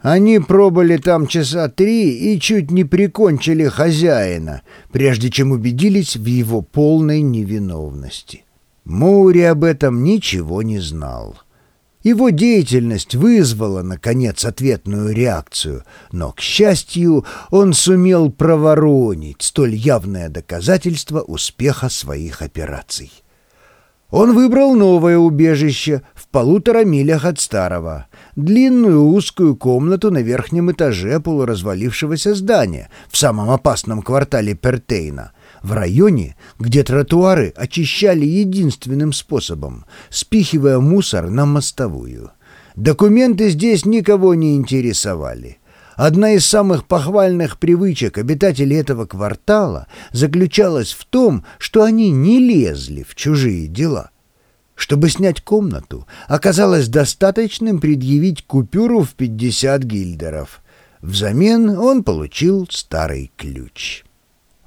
Они пробыли там часа три и чуть не прикончили хозяина, прежде чем убедились в его полной невиновности. Моури об этом ничего не знал. Его деятельность вызвала, наконец, ответную реакцию, но, к счастью, он сумел проворонить столь явное доказательство успеха своих операций. Он выбрал новое убежище полутора милях от старого, длинную узкую комнату на верхнем этаже полуразвалившегося здания в самом опасном квартале Пертейна, в районе, где тротуары очищали единственным способом, спихивая мусор на мостовую. Документы здесь никого не интересовали. Одна из самых похвальных привычек обитателей этого квартала заключалась в том, что они не лезли в чужие дела. Чтобы снять комнату, оказалось достаточным предъявить купюру в 50 гильдеров. Взамен он получил старый ключ.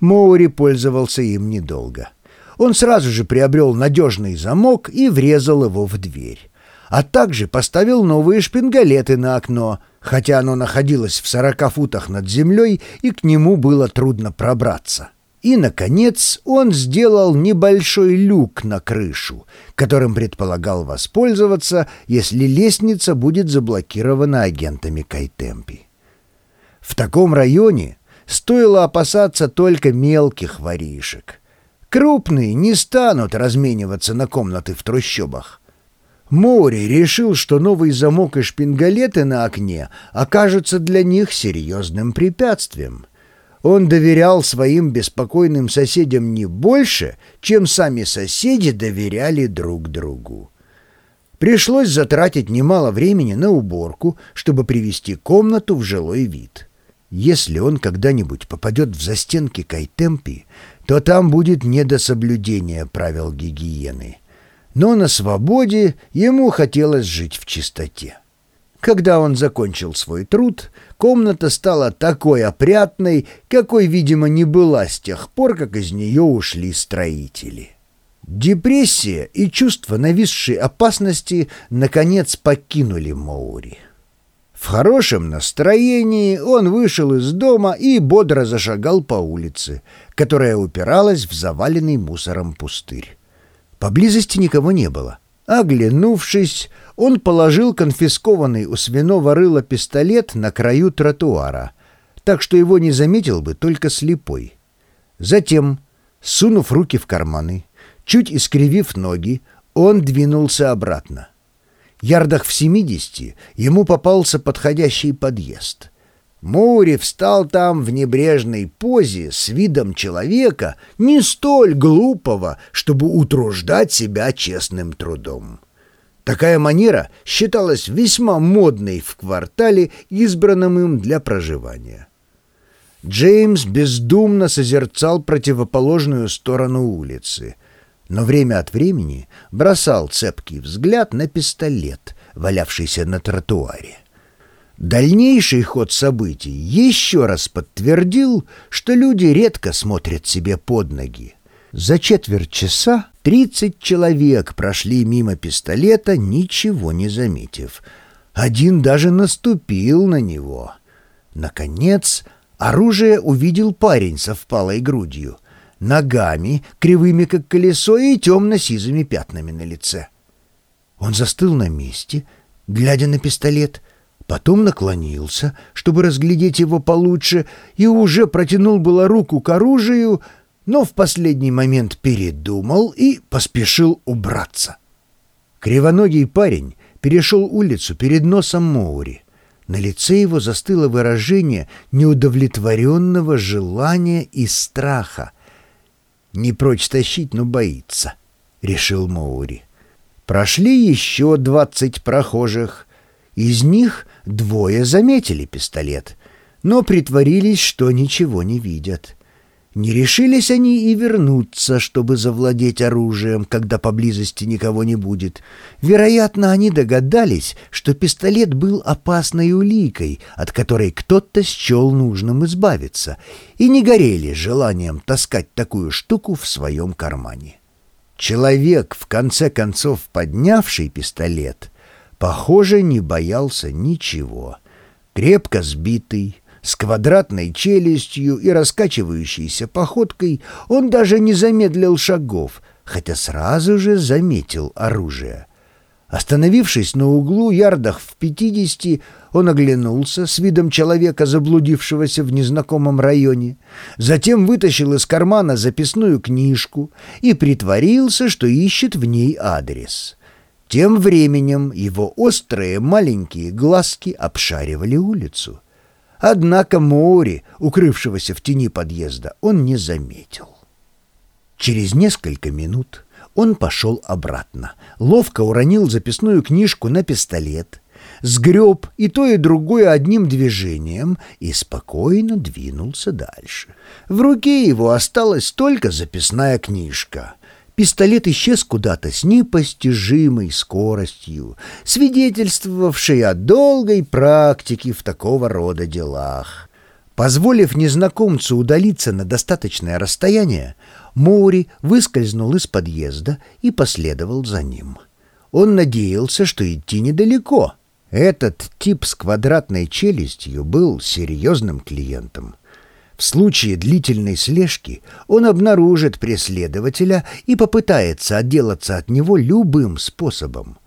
Моури пользовался им недолго. Он сразу же приобрел надежный замок и врезал его в дверь. А также поставил новые шпингалеты на окно, хотя оно находилось в сорока футах над землей и к нему было трудно пробраться. И, наконец, он сделал небольшой люк на крышу, которым предполагал воспользоваться, если лестница будет заблокирована агентами Кайтемпи. В таком районе стоило опасаться только мелких воришек. Крупные не станут размениваться на комнаты в трущобах. Мори решил, что новый замок и шпингалеты на окне окажутся для них серьезным препятствием. Он доверял своим беспокойным соседям не больше, чем сами соседи доверяли друг другу. Пришлось затратить немало времени на уборку, чтобы привести комнату в жилой вид. Если он когда-нибудь попадет в застенки Кайтемпи, то там будет не до соблюдения правил гигиены. Но на свободе ему хотелось жить в чистоте. Когда он закончил свой труд, комната стала такой опрятной, какой, видимо, не была с тех пор, как из нее ушли строители. Депрессия и чувство нависшей опасности наконец покинули Моури. В хорошем настроении он вышел из дома и бодро зашагал по улице, которая упиралась в заваленный мусором пустырь. Поблизости никого не было. Оглянувшись, он положил конфискованный у свиного рыла пистолет на краю тротуара, так что его не заметил бы только слепой. Затем, сунув руки в карманы, чуть искривив ноги, он двинулся обратно. Ярдах в семидесяти ему попался подходящий подъезд. Мури встал там в небрежной позе с видом человека, не столь глупого, чтобы утруждать себя честным трудом. Такая манера считалась весьма модной в квартале, избранном им для проживания. Джеймс бездумно созерцал противоположную сторону улицы — но время от времени бросал цепкий взгляд на пистолет, валявшийся на тротуаре. Дальнейший ход событий еще раз подтвердил, что люди редко смотрят себе под ноги. За четверть часа тридцать человек прошли мимо пистолета, ничего не заметив. Один даже наступил на него. Наконец, оружие увидел парень со впалой грудью — ногами, кривыми как колесо и темно-сизыми пятнами на лице. Он застыл на месте, глядя на пистолет, потом наклонился, чтобы разглядеть его получше, и уже протянул было руку к оружию, но в последний момент передумал и поспешил убраться. Кривоногий парень перешел улицу перед носом Моури. На лице его застыло выражение неудовлетворенного желания и страха — не прочь тащить, но боится, — решил Моури. Прошли еще двадцать прохожих. Из них двое заметили пистолет, но притворились, что ничего не видят. Не решились они и вернуться, чтобы завладеть оружием, когда поблизости никого не будет. Вероятно, они догадались, что пистолет был опасной уликой, от которой кто-то счел нужным избавиться, и не горели желанием таскать такую штуку в своем кармане. Человек, в конце концов поднявший пистолет, похоже, не боялся ничего. Крепко сбитый, с квадратной челюстью и раскачивающейся походкой, он даже не замедлил шагов, хотя сразу же заметил оружие. Остановившись на углу ярдах в пятидесяти, он оглянулся с видом человека, заблудившегося в незнакомом районе, затем вытащил из кармана записную книжку и притворился, что ищет в ней адрес. Тем временем его острые маленькие глазки обшаривали улицу. Однако Моури, укрывшегося в тени подъезда, он не заметил. Через несколько минут он пошел обратно, ловко уронил записную книжку на пистолет, сгреб и то, и другое одним движением и спокойно двинулся дальше. В руке его осталась только записная книжка — Пистолет исчез куда-то с непостижимой скоростью, свидетельствовавшей о долгой практике в такого рода делах. Позволив незнакомцу удалиться на достаточное расстояние, Моури выскользнул из подъезда и последовал за ним. Он надеялся, что идти недалеко. Этот тип с квадратной челюстью был серьезным клиентом. В случае длительной слежки он обнаружит преследователя и попытается отделаться от него любым способом.